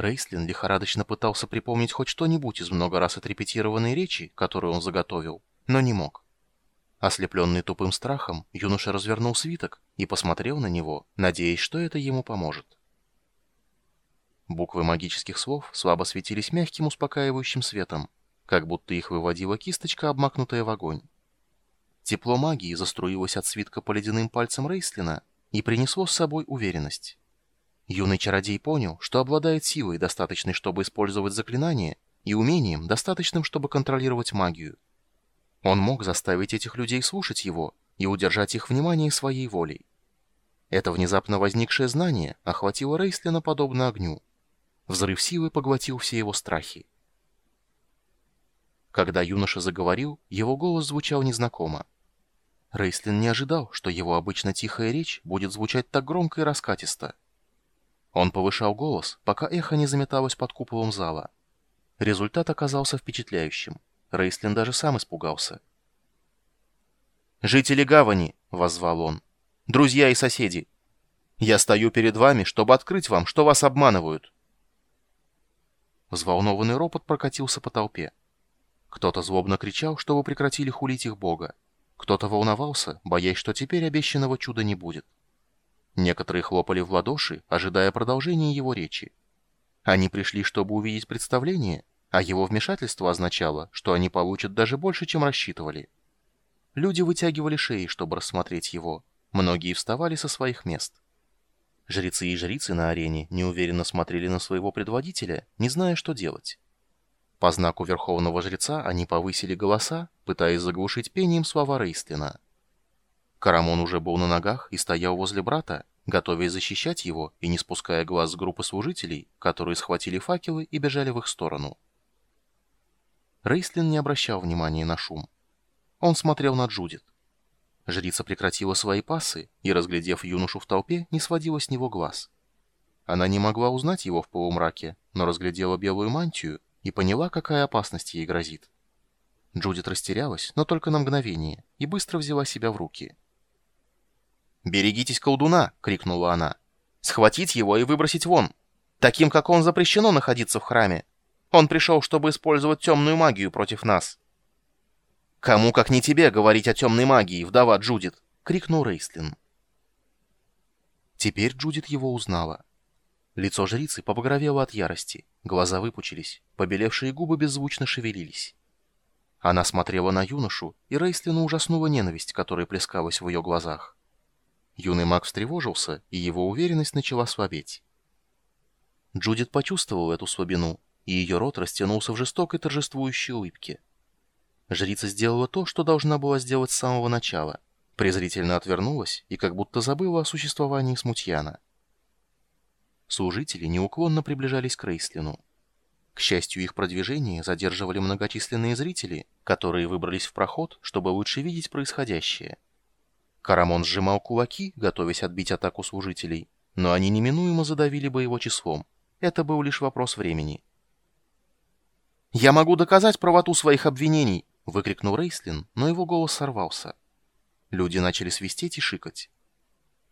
Рейслин лихорадочно пытался припомнить хоть что-нибудь из много раз отрепетированной речи, которую он заготовил, но не мог. Ослепленный тупым страхом, юноша развернул свиток и посмотрел на него, надеясь, что это ему поможет. Буквы магических слов слабо светились мягким успокаивающим светом, как будто их выводила кисточка, обмакнутая в огонь. Тепло магии заструилось от свитка по ледяным пальцам Рейслина и принесло с собой уверенность. Юный чародей понял, что обладает силой, достаточной, чтобы использовать заклинание, и умением, достаточным, чтобы контролировать магию. Он мог заставить этих людей слушать его и удержать их внимание своей волей. Это внезапно возникшее знание охватило Рейслина подобно огню. Взрыв силы поглотил все его страхи. Когда юноша заговорил, его голос звучал незнакомо. Рейслин не ожидал, что его обычно тихая речь будет звучать так громко и раскатисто. Он повышал голос, пока эхо не заметалось под куполом зала. Результат оказался впечатляющим. Рейслин даже сам испугался. «Жители гавани!» — воззвал он. «Друзья и соседи! Я стою перед вами, чтобы открыть вам, что вас обманывают!» Взволнованный ропот прокатился по толпе. Кто-то злобно кричал, чтобы прекратили хулить их бога. Кто-то волновался, боясь, что теперь обещанного чуда не будет. Некоторые хлопали в ладоши, ожидая продолжения его речи. Они пришли, чтобы увидеть представление, а его вмешательство означало, что они получат даже больше, чем рассчитывали. Люди вытягивали шеи, чтобы рассмотреть его. Многие вставали со своих мест. Жрецы и жрицы на арене неуверенно смотрели на своего предводителя, не зная, что делать. По знаку верховного жреца они повысили голоса, пытаясь заглушить пением слова Рейстлина. Карамон уже был на ногах и стоял возле брата, готовясь защищать его и не спуская глаз с группы служителей, которые схватили факелы и бежали в их сторону. Рейслин не обращал внимания на шум. Он смотрел на Джудит. Жрица прекратила свои пасы и, разглядев юношу в толпе, не сводила с него глаз. Она не могла узнать его в полумраке, но разглядела белую мантию и поняла, какая опасность ей грозит. Джудит растерялась, но только на мгновение, и быстро взяла себя в руки. «Берегитесь колдуна!» — крикнула она. «Схватить его и выбросить вон! Таким, как он, запрещено находиться в храме. Он пришел, чтобы использовать темную магию против нас». «Кому, как не тебе, говорить о темной магии, вдова Джудит!» — крикнул Рейслин. Теперь Джудит его узнала. Лицо жрицы побагровело от ярости, глаза выпучились, побелевшие губы беззвучно шевелились. Она смотрела на юношу, и Рейслину ужаснула ненависть, которая плескалась в ее глазах. Юный маг встревожился, и его уверенность начала слабеть. Джудит почувствовал эту слабину, и ее рот растянулся в жестокой торжествующей улыбке. Жрица сделала то, что должна была сделать с самого начала. Презрительно отвернулась и как будто забыла о существовании смутьяна. Служители неуклонно приближались к Рейслину. К счастью, их продвижение задерживали многочисленные зрители, которые выбрались в проход, чтобы лучше видеть происходящее. Карамон сжимал кулаки, готовясь отбить атаку служителей, но они неминуемо задавили бы его числом. Это был лишь вопрос времени. «Я могу доказать правоту своих обвинений!» — выкрикнул Рейслин, но его голос сорвался. Люди начали свистеть и шикать.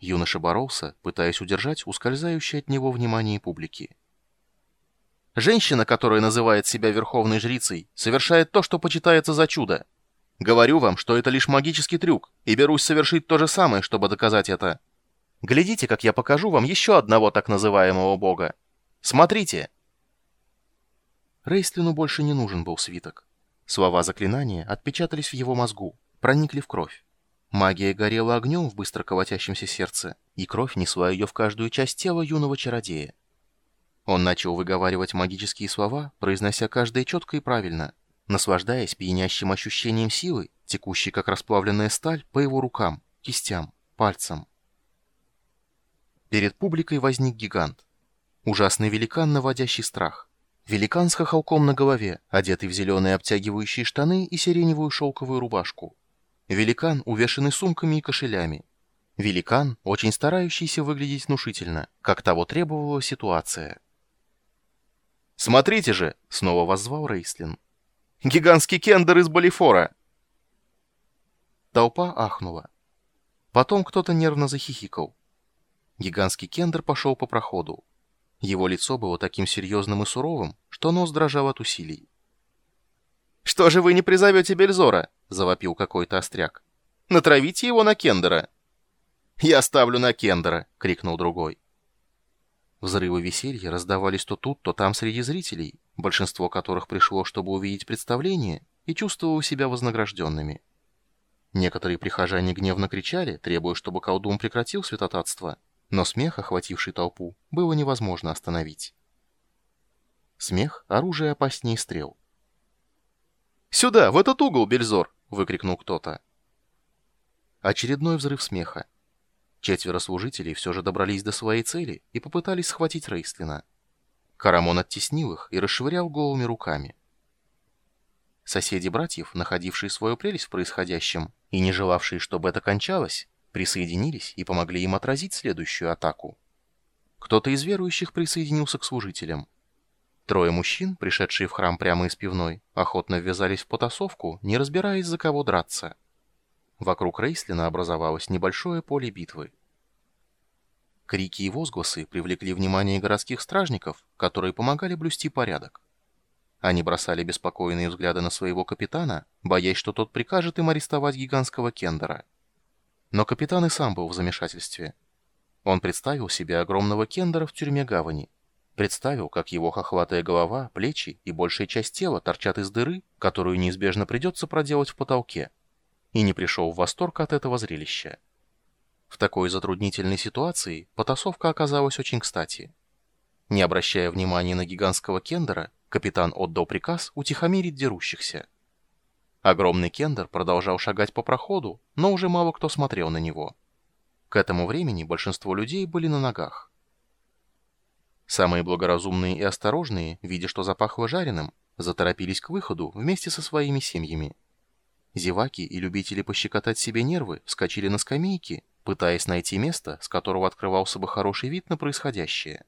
Юноша боролся, пытаясь удержать ускользающее от него внимание публики. «Женщина, которая называет себя верховной жрицей, совершает то, что почитается за чудо. Говорю вам, что это лишь магический трюк, и берусь совершить то же самое, чтобы доказать это. Глядите, как я покажу вам еще одного так называемого бога. Смотрите!» Рейслину больше не нужен был свиток. Слова заклинания отпечатались в его мозгу, проникли в кровь. Магия горела огнем в быстро колотящемся сердце, и кровь несла ее в каждую часть тела юного чародея. Он начал выговаривать магические слова, произнося каждое четко и правильно, наслаждаясь пьянящим ощущением силы, текущей как расплавленная сталь по его рукам, кистям, пальцам. Перед публикой возник гигант. Ужасный великан, наводящий страх. Великан с хохолком на голове, одетый в зеленые обтягивающие штаны и сиреневую шелковую рубашку. Великан, увешанный сумками и кошелями. Великан, очень старающийся выглядеть внушительно, как того требовала ситуация. «Смотрите же!» — снова воззвал Рейслин. Гигантский кендер из Балифора!» Толпа ахнула. Потом кто-то нервно захихикал. Гигантский кендер пошел по проходу. Его лицо было таким серьезным и суровым, что нос дрожал от усилий. «Что же вы не призовете Бельзора?» — завопил какой-то остряк. «Натравите его на Кендера!» «Я ставлю на Кендера!» — крикнул другой. Взрывы веселья раздавались то тут, то там среди зрителей, большинство которых пришло, чтобы увидеть представление, и чувствовало себя вознагражденными. Некоторые прихожане гневно кричали, требуя, чтобы колдун прекратил святотатство, но смех, охвативший толпу, было невозможно остановить. Смех — оружие опаснее стрел. «Сюда, в этот угол, Бельзор!» — выкрикнул кто-то. Очередной взрыв смеха. Четверо служителей все же добрались до своей цели и попытались схватить Рейстлина. Карамон оттеснил их и расшвырял голыми руками. Соседи братьев, находившие свою прелесть в происходящем и не желавшие, чтобы это кончалось, присоединились и помогли им отразить следующую атаку. Кто-то из верующих присоединился к служителям. Трое мужчин, пришедшие в храм прямо из пивной, охотно ввязались в потасовку, не разбираясь, за кого драться. Вокруг Рейслина образовалось небольшое поле битвы. Крики и возгласы привлекли внимание городских стражников, которые помогали блюсти порядок. Они бросали беспокойные взгляды на своего капитана, боясь, что тот прикажет им арестовать гигантского кендера. Но капитан и сам был в замешательстве. Он представил себе огромного кендера в тюрьме гавани. Представил, как его хохватая голова, плечи и большая часть тела торчат из дыры, которую неизбежно придется проделать в потолке и не пришел в восторг от этого зрелища. В такой затруднительной ситуации потасовка оказалась очень кстати. Не обращая внимания на гигантского кендера, капитан отдал приказ утихомирить дерущихся. Огромный кендер продолжал шагать по проходу, но уже мало кто смотрел на него. К этому времени большинство людей были на ногах. Самые благоразумные и осторожные, видя, что запахло жареным, заторопились к выходу вместе со своими семьями. Зеваки и любители пощекотать себе нервы вскочили на скамейки, пытаясь найти место, с которого открывался бы хороший вид на происходящее.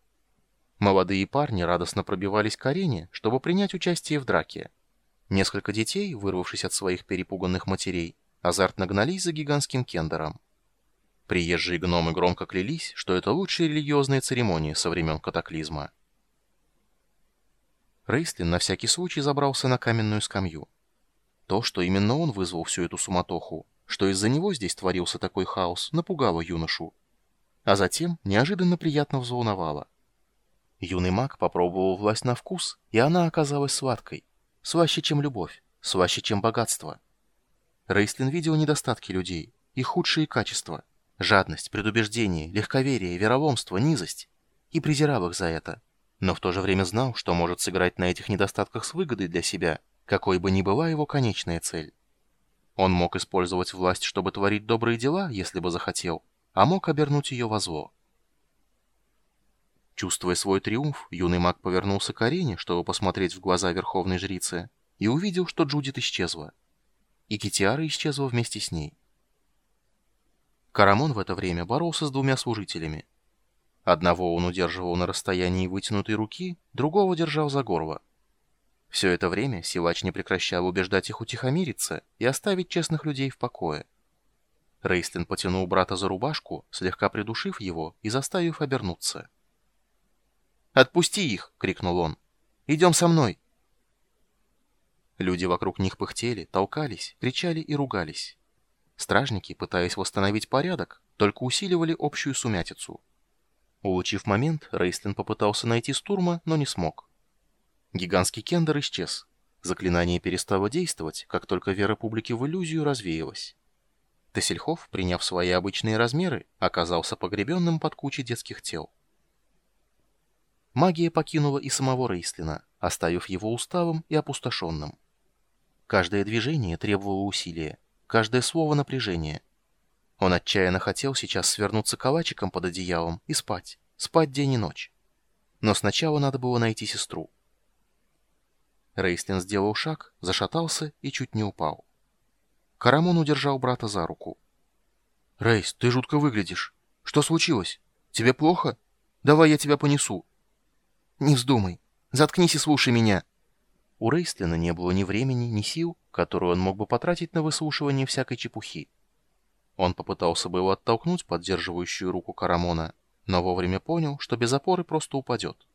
Молодые парни радостно пробивались к арене, чтобы принять участие в драке. Несколько детей, вырвавшись от своих перепуганных матерей, азартно гнались за гигантским кендером. Приезжие гномы громко клялись, что это лучшая религиозная церемония со времен катаклизма. Рейслин на всякий случай забрался на каменную скамью. То, что именно он вызвал всю эту суматоху, что из-за него здесь творился такой хаос, напугало юношу. А затем неожиданно приятно взволновало. Юный маг попробовал власть на вкус, и она оказалась сладкой. Слаще, чем любовь, слаще, чем богатство. Рейслин видел недостатки людей, их худшие качества. Жадность, предубеждение, легковерие, вероломство, низость. И презирал их за это. Но в то же время знал, что может сыграть на этих недостатках с выгодой для себя – какой бы ни была его конечная цель. Он мог использовать власть, чтобы творить добрые дела, если бы захотел, а мог обернуть ее во зло. Чувствуя свой триумф, юный маг повернулся к арене, чтобы посмотреть в глаза верховной жрицы, и увидел, что Джудит исчезла. И Китиара исчезла вместе с ней. Карамон в это время боролся с двумя служителями. Одного он удерживал на расстоянии вытянутой руки, другого держал за горло. Все это время силач не прекращал убеждать их утихомириться и оставить честных людей в покое. Рейстлин потянул брата за рубашку, слегка придушив его и заставив обернуться. «Отпусти их!» — крикнул он. «Идем со мной!» Люди вокруг них пыхтели, толкались, кричали и ругались. Стражники, пытаясь восстановить порядок, только усиливали общую сумятицу. Улучив момент, Рейстлин попытался найти Стурма, но не смог. Гигантский кендер исчез. Заклинание перестало действовать, как только вера публики в иллюзию развеялась. Тессельхоф, приняв свои обычные размеры, оказался погребенным под кучей детских тел. Магия покинула и самого Рейслина, оставив его усталым и опустошенным. Каждое движение требовало усилия, каждое слово напряжения. Он отчаянно хотел сейчас свернуться калачиком под одеялом и спать, спать день и ночь. Но сначала надо было найти сестру. Рейстлин сделал шаг, зашатался и чуть не упал. Карамон удержал брата за руку. «Рейс, ты жутко выглядишь. Что случилось? Тебе плохо? Давай я тебя понесу». «Не вздумай. Заткнись и слушай меня». У Рейстлина не было ни времени, ни сил, которые он мог бы потратить на выслушивание всякой чепухи. Он попытался бы его оттолкнуть поддерживающую руку Карамона, но вовремя понял, что без опоры просто упадет.